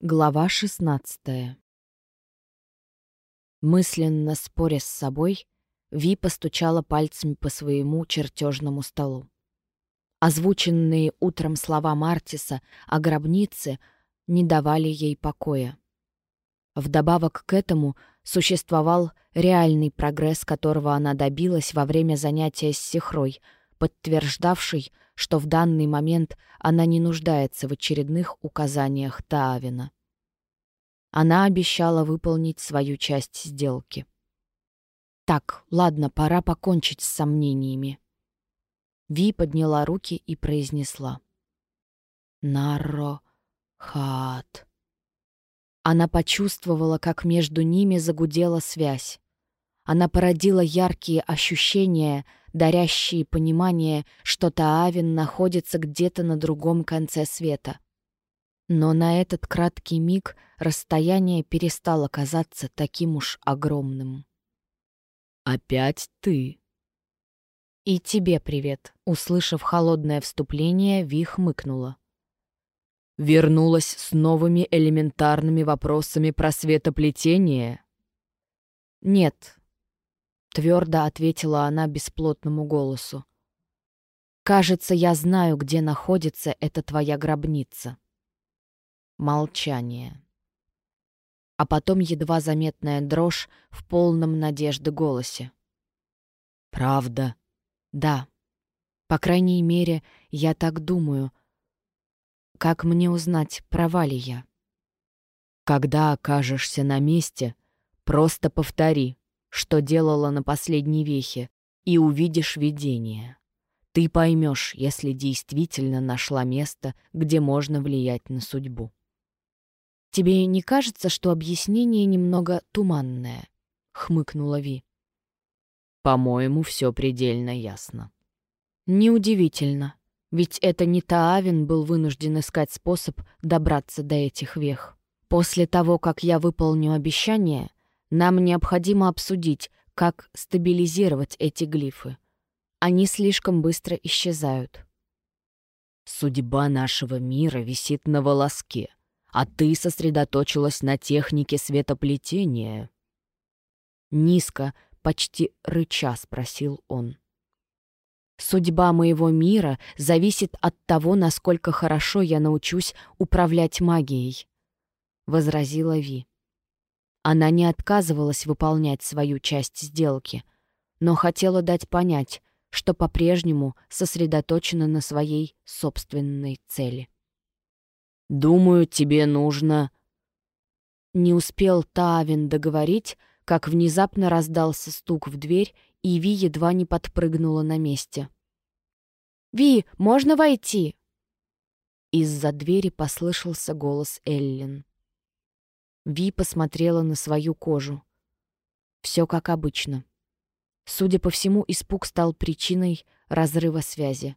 Глава 16 Мысленно споря с собой, Ви постучала пальцами по своему чертежному столу. Озвученные утром слова Мартиса о гробнице не давали ей покоя. Вдобавок к этому существовал реальный прогресс, которого она добилась во время занятия с Сихрой, подтверждавший, что в данный момент она не нуждается в очередных указаниях Таавина. Она обещала выполнить свою часть сделки. Так, ладно, пора покончить с сомнениями. Ви подняла руки и произнесла. Нарро хат. Она почувствовала, как между ними загудела связь. Она породила яркие ощущения, дарящие понимание, что Таавин находится где-то на другом конце света. Но на этот краткий миг расстояние перестало казаться таким уж огромным. «Опять ты?» «И тебе привет», — услышав холодное вступление, Ви хмыкнула. «Вернулась с новыми элементарными вопросами про светоплетение?» «Нет», — твердо ответила она бесплотному голосу. «Кажется, я знаю, где находится эта твоя гробница». Молчание. А потом едва заметная дрожь в полном надежды голосе. «Правда?» «Да. По крайней мере, я так думаю. Как мне узнать, права ли я?» «Когда окажешься на месте, просто повтори, что делала на последней вехе, и увидишь видение. Ты поймешь, если действительно нашла место, где можно влиять на судьбу». «Тебе не кажется, что объяснение немного туманное?» — хмыкнула Ви. «По-моему, все предельно ясно». «Неудивительно, ведь это не Таавин был вынужден искать способ добраться до этих вех. После того, как я выполню обещание, нам необходимо обсудить, как стабилизировать эти глифы. Они слишком быстро исчезают». «Судьба нашего мира висит на волоске», а ты сосредоточилась на технике светоплетения?» Низко, почти рыча спросил он. «Судьба моего мира зависит от того, насколько хорошо я научусь управлять магией», — возразила Ви. Она не отказывалась выполнять свою часть сделки, но хотела дать понять, что по-прежнему сосредоточена на своей собственной цели. Думаю, тебе нужно...» Не успел Тавин договорить, как внезапно раздался стук в дверь, и Ви едва не подпрыгнула на месте. «Ви, можно войти?» Из-за двери послышался голос Эллен. Ви посмотрела на свою кожу. Все как обычно. Судя по всему, испуг стал причиной разрыва связи.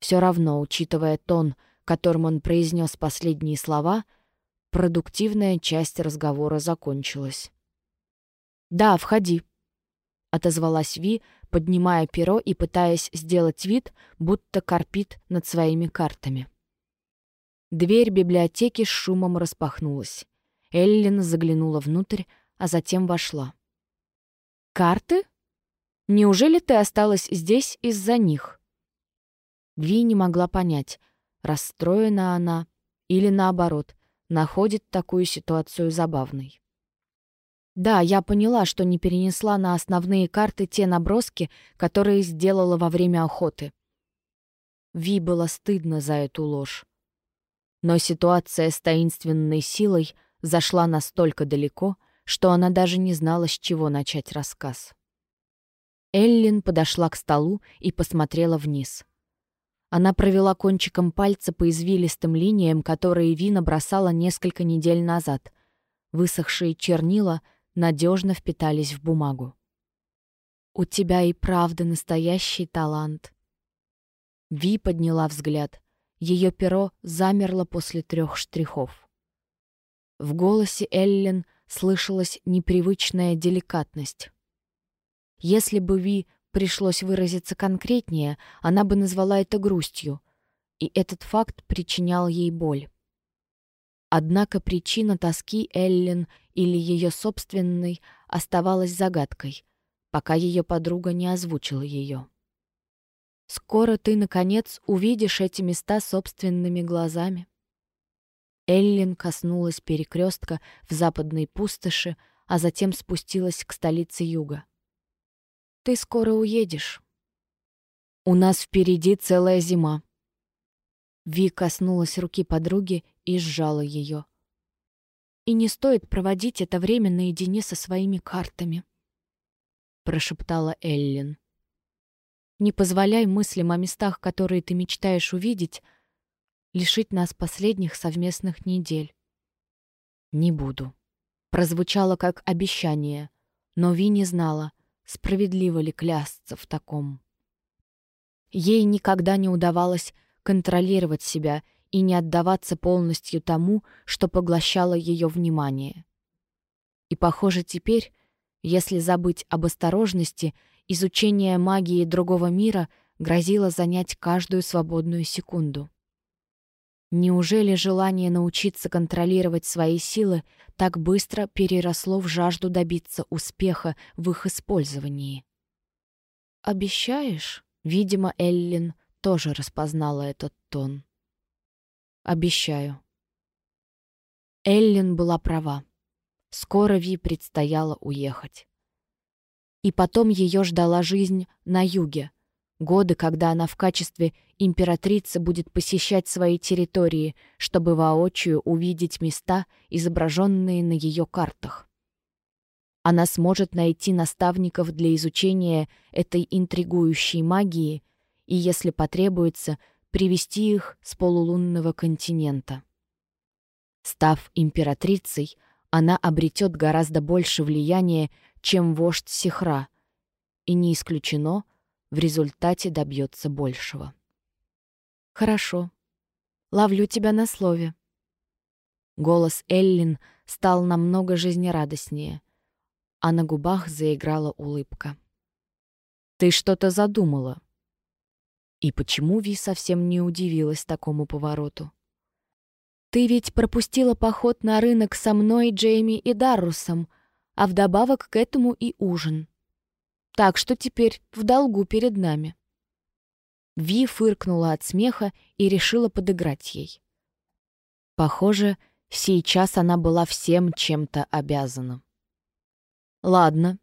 Все равно, учитывая тон, которым он произнес последние слова, продуктивная часть разговора закончилась. «Да, входи», — отозвалась Ви, поднимая перо и пытаясь сделать вид, будто корпит над своими картами. Дверь библиотеки с шумом распахнулась. Эллин заглянула внутрь, а затем вошла. «Карты? Неужели ты осталась здесь из-за них?» Ви не могла понять, расстроена она или, наоборот, находит такую ситуацию забавной. Да, я поняла, что не перенесла на основные карты те наброски, которые сделала во время охоты. Ви было стыдно за эту ложь. Но ситуация с таинственной силой зашла настолько далеко, что она даже не знала, с чего начать рассказ. Эллин подошла к столу и посмотрела вниз. Она провела кончиком пальца по извилистым линиям, которые Вина бросала несколько недель назад. Высохшие чернила надежно впитались в бумагу. «У тебя и правда настоящий талант». Ви подняла взгляд. Ее перо замерло после трех штрихов. В голосе Эллен слышалась непривычная деликатность. Если бы Ви пришлось выразиться конкретнее, она бы назвала это грустью, и этот факт причинял ей боль. Однако причина тоски Эллен или ее собственной оставалась загадкой, пока ее подруга не озвучила ее. «Скоро ты, наконец, увидишь эти места собственными глазами». Эллен коснулась перекрестка в западной пустоши, а затем спустилась к столице юга. «Ты скоро уедешь. У нас впереди целая зима». Ви коснулась руки подруги и сжала ее. «И не стоит проводить это время наедине со своими картами», — прошептала Эллен. «Не позволяй мыслям о местах, которые ты мечтаешь увидеть, лишить нас последних совместных недель». «Не буду», — прозвучало как обещание, но Ви не знала, справедливо ли клясться в таком. Ей никогда не удавалось контролировать себя и не отдаваться полностью тому, что поглощало ее внимание. И, похоже, теперь, если забыть об осторожности, изучение магии другого мира грозило занять каждую свободную секунду. Неужели желание научиться контролировать свои силы так быстро переросло в жажду добиться успеха в их использовании? «Обещаешь?» Видимо, Эллин тоже распознала этот тон. Обещаю. Эллен была права. Скоро Ви предстояло уехать. И потом ее ждала жизнь на юге. Годы, когда она в качестве императрицы будет посещать свои территории, чтобы воочию увидеть места, изображенные на ее картах. Она сможет найти наставников для изучения этой интригующей магии и, если потребуется, привести их с полулунного континента. Став императрицей, она обретет гораздо больше влияния, чем вождь Сихра, и не исключено, в результате добьется большего. «Хорошо. Ловлю тебя на слове». Голос Эллин стал намного жизнерадостнее, а на губах заиграла улыбка. «Ты что-то задумала?» И почему Ви совсем не удивилась такому повороту? «Ты ведь пропустила поход на рынок со мной, Джейми и Даррусом, а вдобавок к этому и ужин. Так что теперь в долгу перед нами». Ви фыркнула от смеха и решила подыграть ей. Похоже, сейчас она была всем чем-то обязана. «Ладно,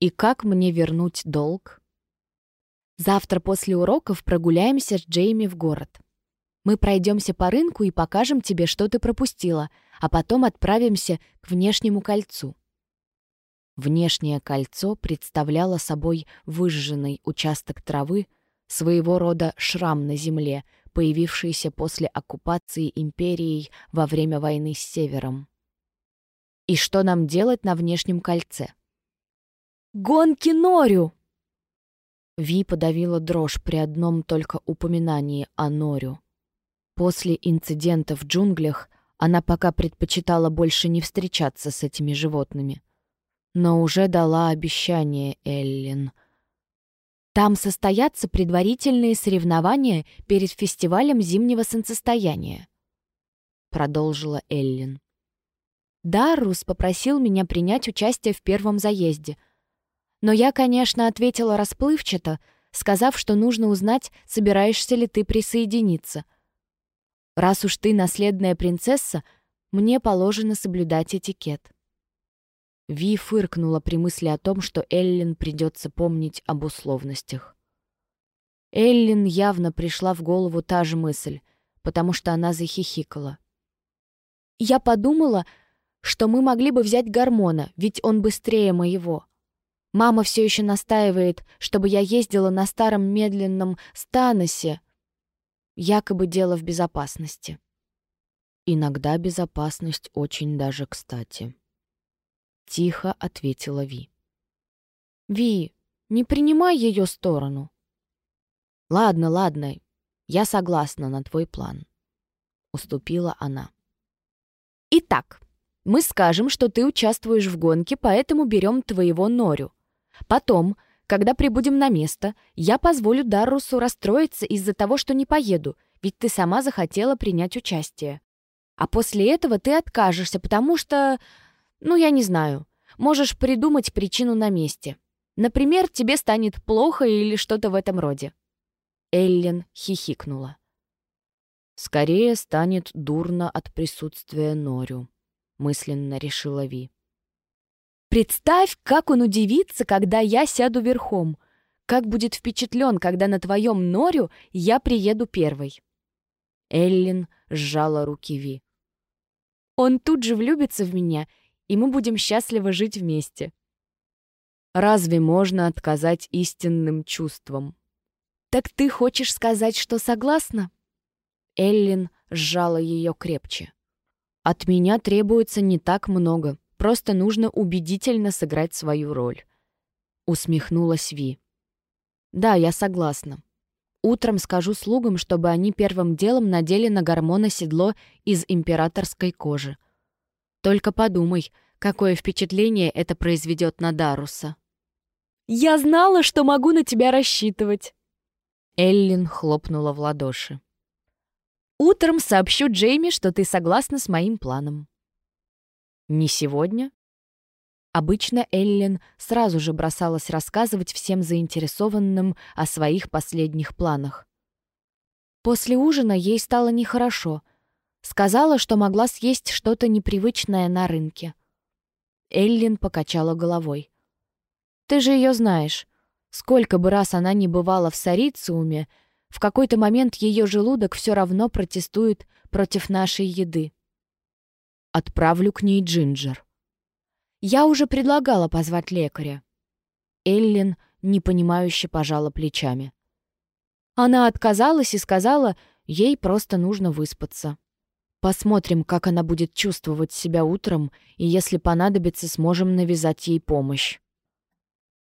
и как мне вернуть долг?» Завтра после уроков прогуляемся с Джейми в город. Мы пройдемся по рынку и покажем тебе, что ты пропустила, а потом отправимся к внешнему кольцу». Внешнее кольцо представляло собой выжженный участок травы, своего рода шрам на земле, появившийся после оккупации империей во время войны с Севером. «И что нам делать на внешнем кольце?» «Гонки Норю!» Ви подавила дрожь при одном только упоминании о Норю. После инцидента в джунглях она пока предпочитала больше не встречаться с этими животными. Но уже дала обещание Эллен. Там состоятся предварительные соревнования перед фестивалем зимнего солнцестояния. Продолжила Эллен. Даррус попросил меня принять участие в первом заезде — но я, конечно, ответила расплывчато, сказав, что нужно узнать, собираешься ли ты присоединиться. Раз уж ты наследная принцесса, мне положено соблюдать этикет. Ви фыркнула при мысли о том, что Эллен придется помнить об условностях. Эллен явно пришла в голову та же мысль, потому что она захихикала. «Я подумала, что мы могли бы взять гормона, ведь он быстрее моего. Мама все еще настаивает, чтобы я ездила на старом медленном Станосе. Якобы дело в безопасности. Иногда безопасность очень даже кстати. Тихо ответила Ви. Ви, не принимай ее сторону. Ладно, ладно, я согласна на твой план. Уступила она. Итак, мы скажем, что ты участвуешь в гонке, поэтому берем твоего Норю. Потом, когда прибудем на место, я позволю Даррусу расстроиться из-за того, что не поеду, ведь ты сама захотела принять участие. А после этого ты откажешься, потому что... Ну, я не знаю. Можешь придумать причину на месте. Например, тебе станет плохо или что-то в этом роде. Эллен хихикнула. «Скорее станет дурно от присутствия Норю», — мысленно решила Ви. «Представь, как он удивится, когда я сяду верхом. Как будет впечатлен, когда на твоем Норю я приеду первой». Эллин сжала руки Ви. «Он тут же влюбится в меня, и мы будем счастливо жить вместе». Разве можно отказать истинным чувствам? «Так ты хочешь сказать, что согласна?» Эллин сжала ее крепче. «От меня требуется не так много, просто нужно убедительно сыграть свою роль». Усмехнулась Ви. «Да, я согласна. Утром скажу слугам, чтобы они первым делом надели на гормона седло из императорской кожи. Только подумай, какое впечатление это произведет на Даруса». «Я знала, что могу на тебя рассчитывать!» Эллин хлопнула в ладоши. «Утром сообщу Джейми, что ты согласна с моим планом». «Не сегодня?» Обычно Эллен сразу же бросалась рассказывать всем заинтересованным о своих последних планах. После ужина ей стало нехорошо. Сказала, что могла съесть что-то непривычное на рынке. Эллен покачала головой. Ты же ее знаешь. Сколько бы раз она ни бывала в Сарициуме, в какой-то момент ее желудок все равно протестует против нашей еды. Отправлю к ней Джинджер. Я уже предлагала позвать лекаря. Эллен непонимающе пожала плечами. Она отказалась и сказала, ей просто нужно выспаться. Посмотрим, как она будет чувствовать себя утром, и если понадобится, сможем навязать ей помощь.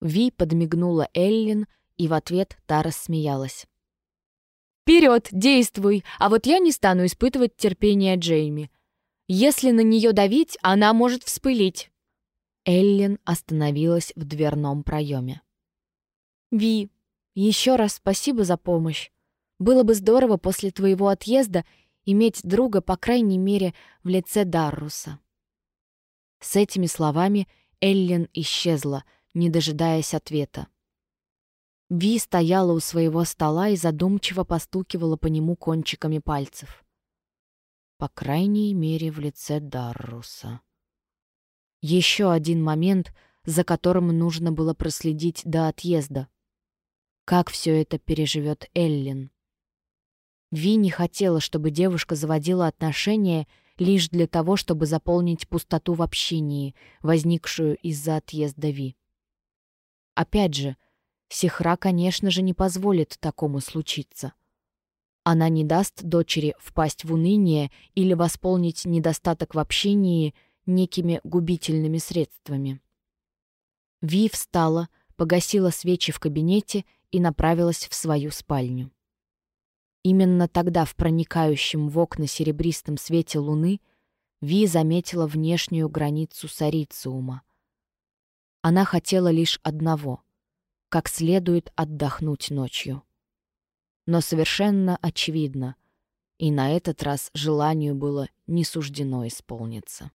Ви подмигнула Эллин, и в ответ та рассмеялась. «Вперед, действуй, а вот я не стану испытывать терпение Джейми. Если на нее давить, она может вспылить». Эллин остановилась в дверном проеме. «Ви, еще раз спасибо за помощь. Было бы здорово после твоего отъезда иметь друга, по крайней мере, в лице Дарруса». С этими словами Эллин исчезла, не дожидаясь ответа. Ви стояла у своего стола и задумчиво постукивала по нему кончиками пальцев. По крайней мере, в лице Дарруса. Еще один момент, за которым нужно было проследить до отъезда. Как все это переживет Эллин? Ви не хотела, чтобы девушка заводила отношения лишь для того, чтобы заполнить пустоту в общении, возникшую из-за отъезда Ви. Опять же, Сихра, конечно же, не позволит такому случиться. Она не даст дочери впасть в уныние или восполнить недостаток в общении некими губительными средствами. Ви встала, погасила свечи в кабинете и направилась в свою спальню. Именно тогда в проникающем в окна серебристом свете луны Ви заметила внешнюю границу Сарициума — она хотела лишь одного — как следует отдохнуть ночью. Но совершенно очевидно, и на этот раз желанию было не суждено исполниться.